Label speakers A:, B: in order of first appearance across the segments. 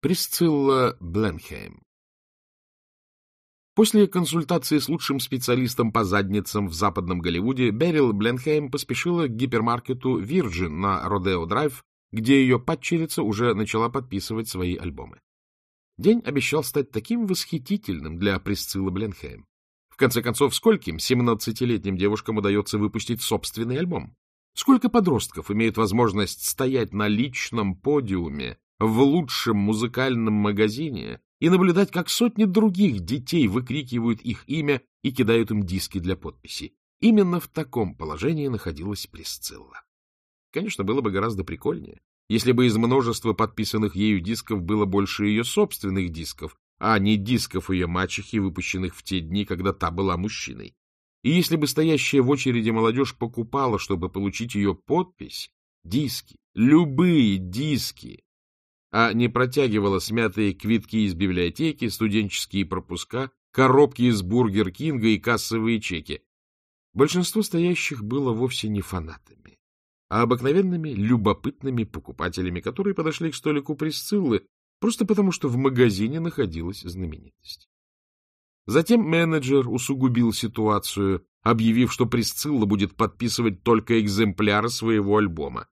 A: Присцилла Бленхейм После консультации с лучшим специалистом по задницам в западном Голливуде Берил Бленхейм поспешила к гипермаркету Virgin на Родео-драйв, где ее падчерица уже начала подписывать свои альбомы. День обещал стать таким восхитительным для Присциллы Бленхейм. В конце концов, скольким 17-летним девушкам удается выпустить собственный альбом? Сколько подростков имеют возможность стоять на личном подиуме в лучшем музыкальном магазине и наблюдать, как сотни других детей выкрикивают их имя и кидают им диски для подписи. Именно в таком положении находилась Присцилла. Конечно, было бы гораздо прикольнее, если бы из множества подписанных ею дисков было больше ее собственных дисков, а не дисков ее мачехи, выпущенных в те дни, когда та была мужчиной. И если бы стоящая в очереди молодежь покупала, чтобы получить ее подпись, диски, любые диски, а не протягивала смятые квитки из библиотеки, студенческие пропуска, коробки из Бургер Кинга и кассовые чеки. Большинство стоящих было вовсе не фанатами, а обыкновенными любопытными покупателями, которые подошли к столику Присциллы просто потому, что в магазине находилась знаменитость. Затем менеджер усугубил ситуацию, объявив, что Присцилла будет подписывать только экземпляры своего альбома.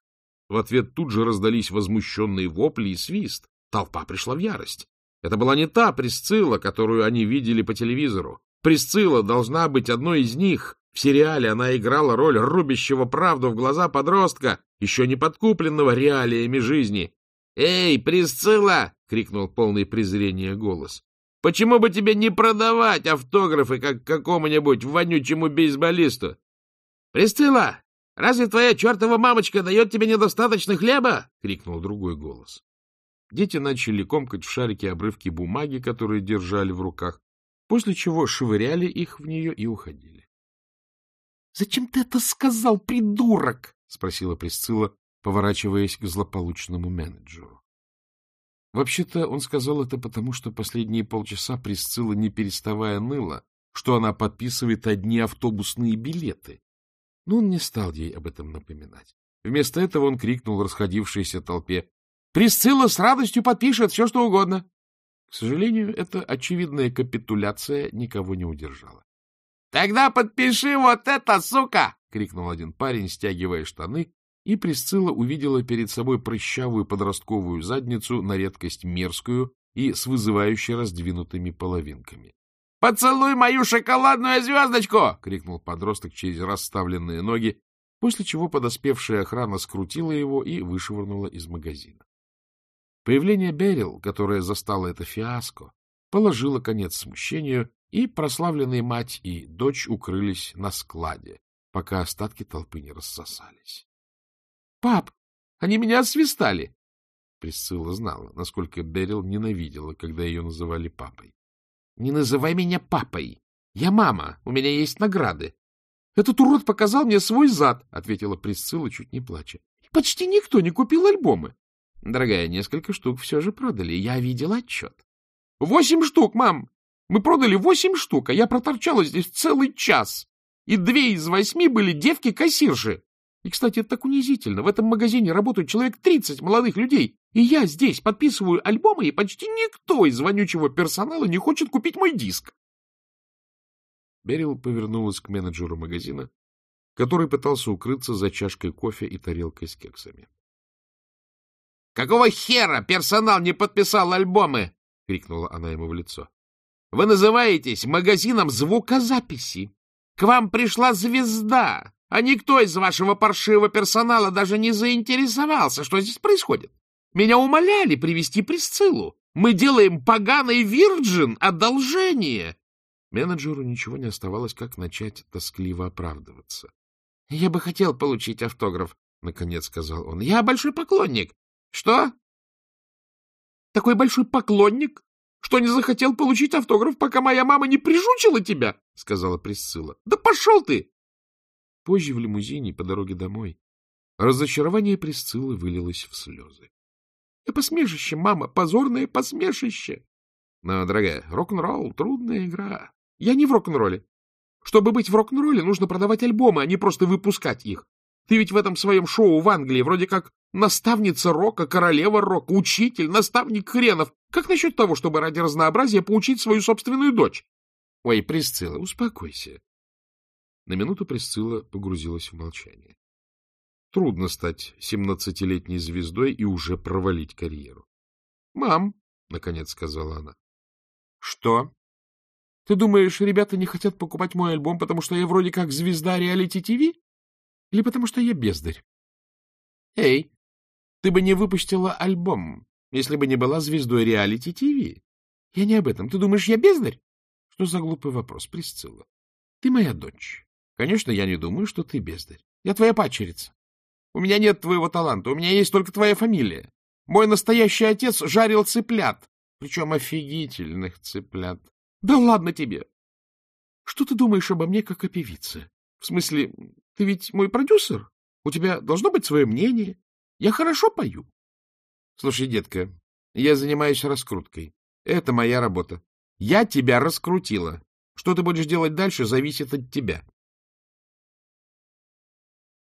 A: В ответ тут же раздались возмущенные вопли и свист. Толпа пришла в ярость. Это была не та Присцилла, которую они видели по телевизору. Присцилла должна быть одной из них. В сериале она играла роль рубящего правду в глаза подростка, еще не подкупленного реалиями жизни. «Эй, Присцилла!» — крикнул полный презрения голос. «Почему бы тебе не продавать автографы, как какому-нибудь вонючему бейсболисту?» «Присцилла, Разве твоя чертова мамочка дает тебе недостаточно хлеба? — крикнул другой голос. Дети начали комкать в шарике обрывки бумаги, которые держали в руках, после чего швыряли их в нее и уходили. — Зачем ты это сказал, придурок? — спросила Присцилла, поворачиваясь к злополучному менеджеру. Вообще-то он сказал это потому, что последние полчаса Присцилла, не переставая, ныла, что она подписывает одни автобусные билеты, но он не стал ей об этом напоминать. Вместо этого он крикнул расходившейся толпе. — Присцилла с радостью подпишет все, что угодно. К сожалению, эта очевидная капитуляция никого не удержала. — Тогда подпиши вот это, сука! — крикнул один парень, стягивая штаны, и Присцилла увидела перед собой прыщавую подростковую задницу, на редкость мерзкую и с вызывающе раздвинутыми половинками. «Поцелуй мою шоколадную звездочку!» — крикнул подросток через расставленные ноги, после чего подоспевшая охрана скрутила его и вышвырнула из магазина. Появление Берил, которое застало это фиаско, положило конец смущению, и прославленные мать и дочь укрылись на складе, пока остатки толпы не рассосались. — Пап, они меня освистали! Присцилла знала, насколько Берил ненавидела, когда ее называли папой. — Не называй меня папой. Я мама, у меня есть награды. — Этот урод показал мне свой зад, — ответила Присцилла, чуть не плача. — Почти никто не купил альбомы. — Дорогая, несколько штук все же продали. Я видел отчет. — Восемь штук, мам! Мы продали восемь штук, а я проторчала здесь целый час. И две из восьми были девки-кассирши. И, кстати, это так унизительно. В этом магазине работают человек тридцать молодых людей. И я здесь подписываю альбомы, и почти никто из вонючего персонала не хочет купить мой диск. Берил повернулась к менеджеру магазина, который пытался укрыться за чашкой кофе и тарелкой с кексами. — Какого хера персонал не подписал альбомы? — крикнула она ему в лицо. — Вы называетесь магазином звукозаписи. К вам пришла звезда, а никто из вашего паршивого персонала даже не заинтересовался, что здесь происходит. Меня умоляли привести Присциллу. Мы делаем поганой Вирджин одолжение. Менеджеру ничего не оставалось, как начать тоскливо оправдываться. — Я бы хотел получить автограф, — наконец сказал он. — Я большой поклонник. — Что? — Такой большой поклонник, что не захотел получить автограф, пока моя мама не прижучила тебя, — сказала Присцилла. — Да пошел ты! Позже в лимузине по дороге домой разочарование Присциллы вылилось в слезы. — Посмешище, мама, позорное посмешище. Но, дорогая, рок-н-ролл — трудная игра. Я не в рок-н-ролле. Чтобы быть в рок-н-ролле, нужно продавать альбомы, а не просто выпускать их. Ты ведь в этом своем шоу в Англии вроде как Наставница рока, королева рока, учитель, наставник хренов. Как насчет того, чтобы ради разнообразия поучить свою собственную дочь? Ой, Присцилла, успокойся. На минуту Присцилла погрузилась в молчание. Трудно стать семнадцатилетней звездой и уже провалить карьеру. — Мам, — наконец сказала она. — Что? Ты думаешь, ребята не хотят покупать мой альбом, потому что я вроде как звезда реалити-ТВ? Или потому что я бездарь? Эй, ты бы не выпустила альбом, если бы не была звездой реалити-ТВ. Я не об этом. Ты думаешь, я бездарь? Что за глупый вопрос, Присцилла? Ты моя дочь. Конечно, я не думаю, что ты бездарь. Я твоя падчерица. У меня нет твоего таланта, у меня есть только твоя фамилия. Мой настоящий отец жарил цыплят, причем офигительных цыплят. Да ладно тебе! Что ты думаешь обо мне, как о певице? В смысле, ты ведь мой продюсер? У тебя должно быть свое мнение. Я хорошо пою. Слушай, детка, я занимаюсь раскруткой. Это моя работа. Я тебя раскрутила. Что ты будешь делать дальше, зависит от тебя.